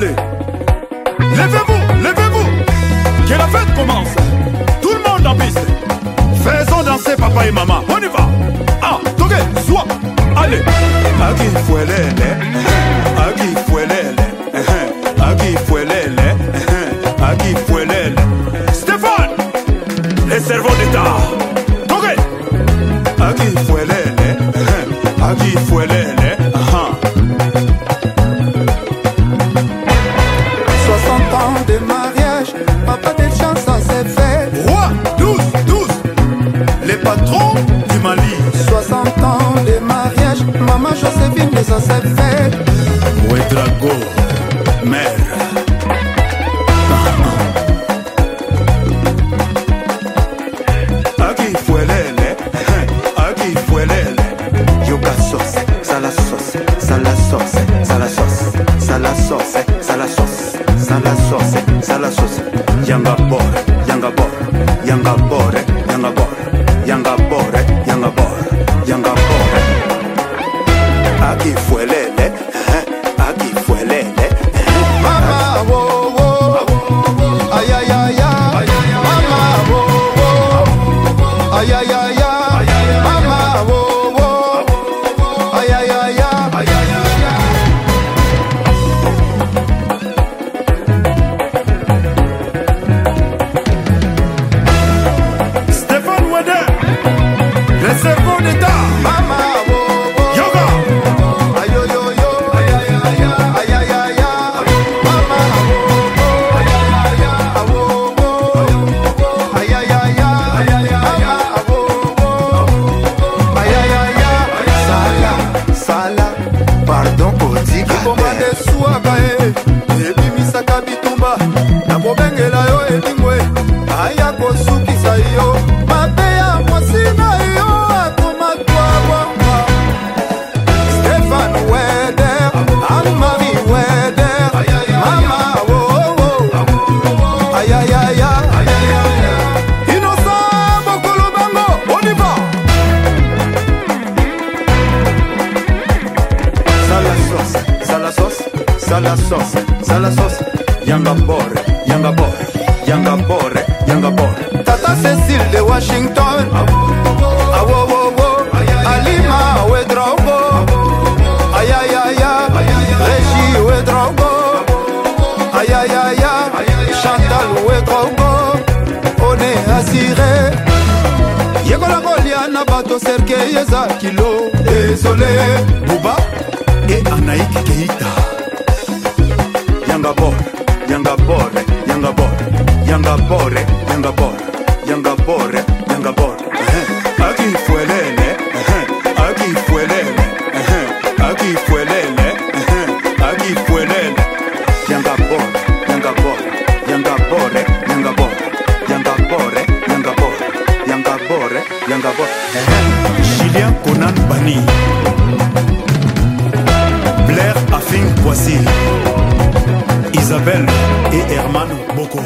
Levez-vous, levez-vous. Que la fête commence. Tout le monde en piste. Faisons danser papa et maman. On y va. Ah, toqué, soit. Allez. Agi fuelele. Agi fuelele. Agi fuelele. Agi fuelele. Stéphane, les cerveaux d'État. Toqué. Agi fuelele. Agi fuelele. la sauce, sans la sauce, sans la sauce. Yanga bore, yanga bore, yanga bore, yanga bore, yanga bore, yanga bore, yanga bore. Aquí fue lele, eh, aquí fue lele. Eh. Mama, wo, wo, ay, ay, ay, ay. Mama, wo, wo, ay, ay, ay. the sala sauce, sala sauce. Yanga bor, yanga bor, yanga bor, yanga bor. Tata Cecile de Washington. Awowowo Alima Wedrogo Ayayaya Régie Wedrogo Ayayaya Chantal Wedrogo On est assuré yekola kolia na bato serkei eza kilo. Désolé Bouba. Et Anaïk Keita. Yanga Bore, Yanga Bore, Yanga Bore, Yanga Bore, Yanga Bore, Yanga Bore, Yanga Bore. Aquí fuelele. el L, aquí fuelele. el L, aquí fue el aquí fue el L. Yanga Bore, Yanga Bore, Yanga Bore, Yanga Bore, Yanga Bore, Yanga Bore, Yanga Bore, Yanga Bore. Julien Conan Bani. Blair Affing Poissy. Isabelle et Herman Boko.